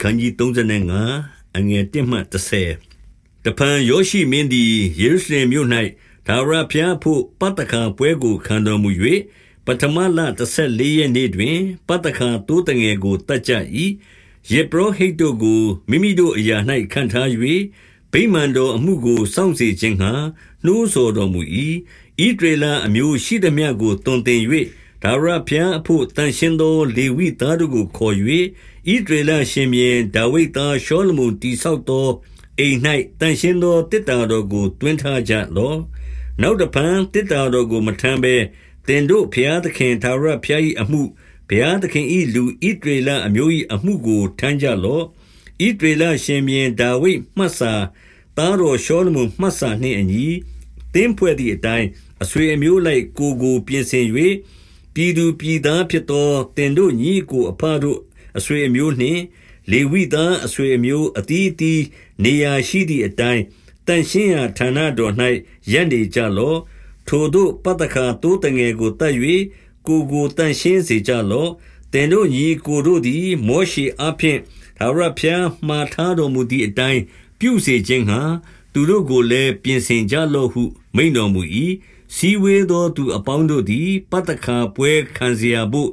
ခန်းကြီး35အငယ်1မှ30တဖန်ယောရှိမင်းသည်ယေရုရှလင်မြို့၌ဒါဝရဖျားဖို့ပတ္တခါပွဲကိုခံတော်မူ၍ပထမလ14ရက်နေ့တွင်ပတ္တခါတိုးတငယ်ကိုတတ်ကြ၏ယေဘရဟိတ်တို့ကိုမိမိတို့အရာ၌ခံထား၍ဗိမာန်တော်အမှုကိုစောင့်စေခြင်းဟံနှိုးဆော်တော်မူ၏ဣဒရေလအမျိုးရှိသည်မြတ်ကိုတွင်တင်၍ ဒါဝရဖျားအဖို့တန်ရှင်းသောလေဝိသားတို့ကိုခေါ်၍ဣဒရေလရှင်ဘုရင်ဒါဝိဒ်သားရှောလမုန်တည်ဆောက်သောအိမ်၌သန့်ရှင်းသောသေတ္တာတော်ကိုသွင်းထားကြလော့။နောက်တဖန်သေတ္တာတော်ကိုမထမ်းဘဲ၊သင်တို့ဘုရားသခင်ထာဝရဘုရား၏အမှု၊ဘုရားသခင်၏လူဣသရေလအမျိုး၏အမှုကိုထမ်းကြလော့။ဣသရေလရှင်ဘုရင်ဒါဝိဒ်မှတ်စာ၊သားတော်ရှောလမုန်မှတ်စာနှင့်အညီသင်းဖွဲ့သည်အတိုင်း၊အဆွေအမျိုးအလိုက်ကိုယ်ကိုပြင်ဆင်၍၊ ပြည်သူပြည်သားဖြစ်သော သင်တို့ညီအစ်ကိုအဘတို့ အဆွေအမျိုးနှင့် လေဝိသားအဆွေအမျိုး အသီးအသီး နေရာရှိသည့်အတိုင်းတန်ရှင်းရာဌာနတော်၌ရပ်နေကြလော့ ထိုတို့ပတ္တခါတိုးတငယ်ကိုတတ်၍ကိုကိုတန်ရှင်းစေကြလော့တင်တို့ညီကိုတို့သည် မောရှိအဖျင်သာရဖျားမှားထားတော်မူသည့်အတိုင်း ပြုစေခြင်းဟာသူတို့ကိုလည်း ပြင်ဆင်ကြလော့ဟု မိန်တော်မူ၏ စီဝေသောသူအပေါင်းတို့သည်ပတ္တခါပွဲခံเสียဖို့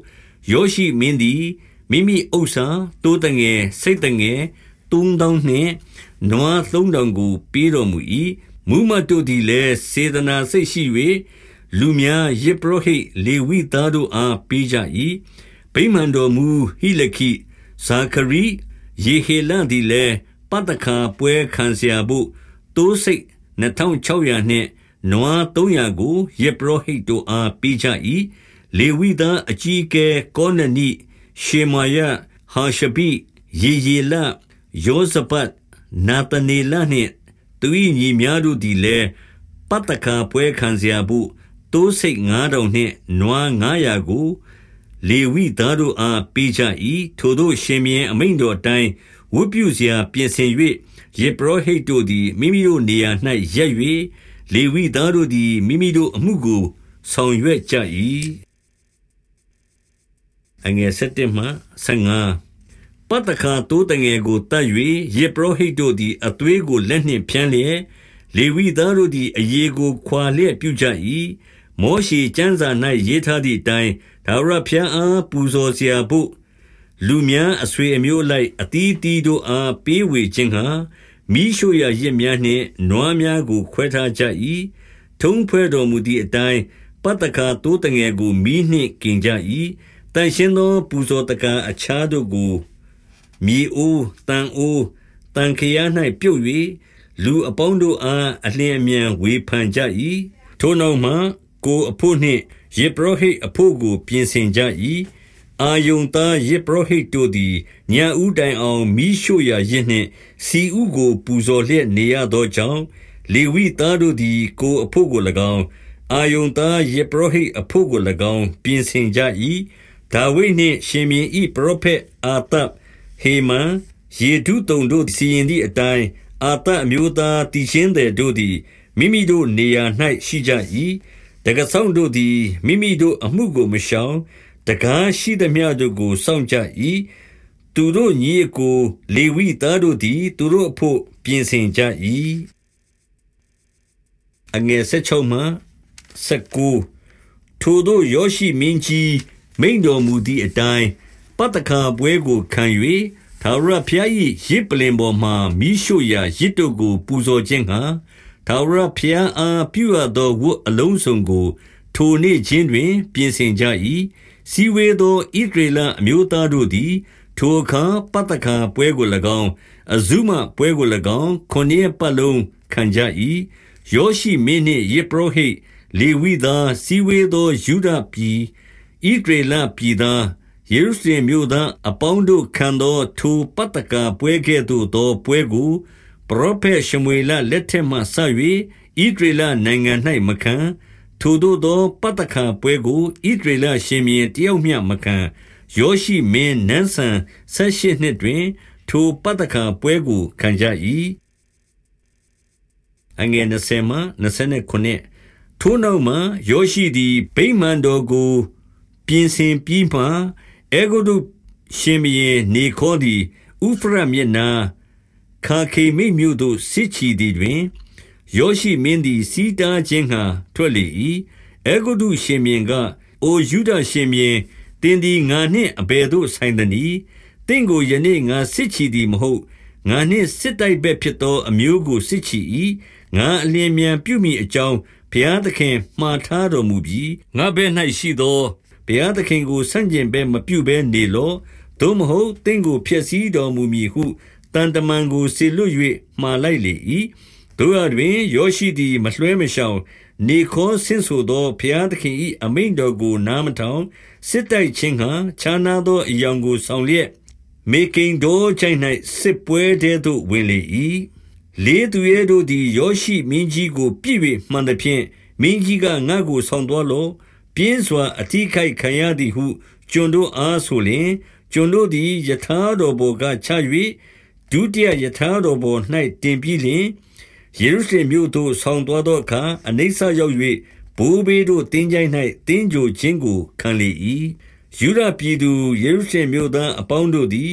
ယောရှိမင်းသည်မိမိဥစ္စာတိုးတငယ်စိတ်တငယ်သုံးတောင်းနှင့်နွားသုံးတောင်ကိုပေးတော်မူ၏မူမတ်တို့သည်လည်းစေတနာစိတ်ရှိ၍လူများယေဘရဟိလေဝိသားတို့အားပေးကြ၏ဗိမာန်တော်မူဟိလခိဇာခရီယေဟေလန်သည်လည်းပတ္တခါပွဲခံเสียဖို့တိုးစိတ်2600နှင့် ၊နွားသုံးရာကို ယဇ်ပုရောဟိတ်တို့အား ပေးကြ၏။လေဝိသားအကြီးအကဲ ကောနနိ၊ရှေမာယ၊ဟာရှဘိ၊ယေယေလ၊ယောဇဗဒ်၊နာသနေလနှင့် သူ၏ညီများတို့သည်လည်း၊ပသခါပွဲခံစရာဘို့ သိုးဆိတ်ငါးထောင်နှင့် နွားငါးရာကို လေဝိသားတို့အား ပေးကြ၏။ထိုသို့ ရှင်ဘုရင်အမိန့်တော်အတိုင်း ဝတ်ပြုစရာ ပြင်ဆင်၍ယဇ်ပုရောဟိတ်တို့သည် မိမိတို့နေရာ၌ရပ်၍ လေဝိသားတို့သည်မိမိတို့အမှုကို ဆောင်ရွက်ကြ၏အငယ်7မှ15ပတ္တခါတိုးတငယ်ကိုတတ်၍ယေပရောဟိတ်တို့သည်အသွေးကိုလက်နှင့်ဖြန်းလျက်လေဝိသားတို့သည်အရေးကိုခွာလျက်ပြုကြ၏မောရှိကျမ်းစာ၌ရေးထားသည့်အတိုင်းဒါဝရဖျံအားပူဇော်စရာဖို့လူများအဆွေအမျိုးလိုက်အတီးတီးတို့အားပေးဝေခြင်းဟာ မိရှုရရစ်များနှင့်နွားများကို ခွဲထားကြ၏ထုံးဖွဲ့တော်မူသည့်အတိုင်းပတ္တခါတိုးတငယ်ကိုမိနှင့်กินကြ၏တန်ရှင်းသော ပူဇော်တကံအခြားတို့ကိုမြေအိုးတန်အိုးတန်ခရ၌ပြုတ်၍လူအပေါင်းတို့အားအလင်းအမြန်ဝေဖန်ကြ၏ထိုနောက်မှကိုအဖို့နှင့်ယေဘရဟိတ်အဖို့ကို ပြင်ဆင်ကြ၏ အာယုန်သားယေဘရဟိတ်တို့သည်ညဥတိုင်အောင်မိရှို့ရာရစ်နှင့်စီဥကို ပူဇော်လျက်နေရသောကြောင့် လေဝိသားတို့သည် ကိုအဖို့ကို၎င်း အာယုန်သားယေဘရဟိတ်အဖို့ကို၎င်း ပြင်ဆင်ကြ၏ဒါဝိဒ်နှင့် ရှင်ဘုရင်၏ပရောဖက်အာသပ် ဟေမန် ယေဒုတုံတို့စီရင်သည့်အတိုင်း အာသပ်အမျိုးသားတည်ခြင်းသည်တို့သည် မိမိတို့နေရာ၌ရှိကြ၏တကဆောင်တို့သည် မိမိတို့အမှုကို မရှောင် တကားရှိသည်များတို့ကို စောင့်ကြ၏သူတို့ညီအကို လေဝိသားတို့သည် သူတို့အဖို့ပြင်ဆင်ကြ၏အငယ်16မှ19ထိုတို့ယောရှိမင်းကြီးမိန်တော်မူသည့်အတိုင်းပတ္တခါပွဲကိုခံ၍သာရဖျား၏ရစ်ပလင်ပေါ်မှမိရှို့ရာရစ်တို့ကို ပူဇော်ခြင်းဟံသာရဖျားအားပြုအပ်သောဝတ်အလုံးစုံကို ထိုနေ့ချင်းတွင် ပြင်ဆင်ကြ၏စီဝေသောဣဒရေလအမျိုးသားတို့သည် ထိုအခါပတ္တခါပွဲကို၎င်း အဇုမပွဲကို၎င်းခொနည်းပတ်လုံး ခံကြ၏ယောရှိမင်းနှင့်ယေပရောဟိတ် လေဝိသားစီဝေသောယူဒပြည်ဣဒရေလပြည်သား ယေရုရှလင်မြို့သားအပေါင်းတို့ခံသော ထိုပတ္တကာပွဲကဲ့သို့သော ပွဲကို ပရောဖက်ရှမွေလလက်ထက်မှဆ၍ဣဒရေလနိုင်ငံ၌မခံ ထိုတို့သောပတ္တကာပွဲကိုဣဒရေလရှင်မြင်းတယောက်မျှမခံယောရှိမင်းနန်းဆန်ဆက်ရှိနှစ်တွင် ထိုပတ္တကာပွဲကိုခံကြ၏အငယ်20မှ29ထိုနောက်မှယောရှိသည်ဗိမာန်တော်ကို ပြင်ဆင်ပြီးမှအဲဂုတ္တုရှင်ဘုရင်နေခေါသည်ဥဥဖရတ်မြစ်နားခါခေမိတ်မြို့သို့စစ်ချီသည်တွင် ယောရှိမင်းသည်စီးတားခြင်းငှာထွက်လေ၏အေဂုတုရှင်မြင်းကအိုယူဒရှင်မြင်းတင်းဒီငါနှင့် အဘယ်သို့ဆိုင်သနည်းတင့်ကို ယနေ့ ငါစစ်ချီသည်မဟုတ် ငါနှင့် စစ်တိုက်ဘက်ဖြစ်သော အမျိုးကို စစ်ချီ၏ငါအလျင်မြန်ပြုမိအကြောင်း ဘုရားသခင်မှားထားတော်မူပြီးငါဘဲ့၌ရှိသော ဘုရားသခင်ကို ဆန့်ကျင်ဘဲမပြုဘဲနေလောသို့မဟုတ်တင့်ကို ဖျက်ဆီးတော်မူမည်ဟုတန်တမန်ကို စေလွတ်၍မှားလိုက်လေ၏ တို့ရတွင်ယောရှိသည်မလွှဲမရှောင် နေခေါ်ဆင်းဆိုသောဘုရားသခင်၏အမိန့်တော်ကိုနားမထောင်စစ်တိုက်ခြင်းဟံခြားနာသောအယောင်ကိုဆောင်လျက်မေကိန်တော်ချိုင်၌စစ်ပွဲတဲသို့ဝင်လေ၏လေးသူရဲတို့သည်ယောရှိမင်းကြီးကိုပြစ်၍မှန်သဖြင့်မင်းကြီးကငါ့ကိုဆောင်တော်လောပြင်းစွာအထီးခိုက်ခံရသည်ဟုကျွန်တို့အားဆိုလျင်ကျွန်တို့သည်ယထာတော်ဘောကချ၍ဒုတိယယထာတော်ဘော၌တင်ပြီးလျင် ယေရုရှလင်မြို့သို့ ဆောင်သွားသောအခါ အနိစ္စရောက်၍ဘိုးဘေးတို့တင်းကြိုင်း၌တင်းကြိုခြင်းကို ခံလေ၏ယူရပြည်သူ ယေရုရှလင်မြို့သားအပေါင်းတို့သည်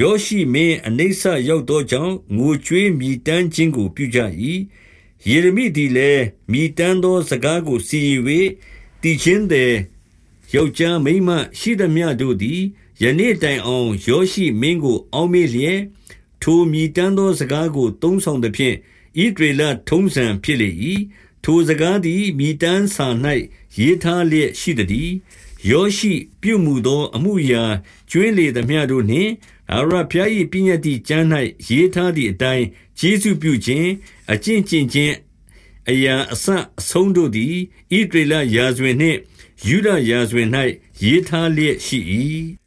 ယောရှိမင်းအနိစ္စရောက်သောကြောင့် ငိုကြွေးမြည်တမ်းခြင်းကို ပြုကြ၏ယေရမိသည်လည်း မြည်တမ်းသော စကားကို စီရင်၍တည်ခြင်းသည် ယောက်ျားမိန်းမရှိသမျှတို့သည် ယနေ့တိုင်အောင် ယောရှိမင်းကို အောက်မေ့လျက် ထိုမြည်တမ်းသော စကားကို သုံးဆောင်သဖြင့် ဣဒရေလထုံးစံဖြစ်လေ၏ထိုစကားသည်မြည်တမ်းစာ၌ရေးထားလျက်ရှိသည်ယောရှိပြုမှုသောအမှုရာကျွင်းလေသမျှတို့နှင့်အရဖျား၏ပညတ်တိကျမ်း၌ရေးထားသည့်အတိုင်းယေရှုပြုခြင်းအကျင့်ကျင့်ခြင်းအရာအစအဆုံးတို့သည်ဣဒရေလရာဇဝင်နှင့်ယူဒရာဇဝင်၌ရေးထားလျက်ရှိ၏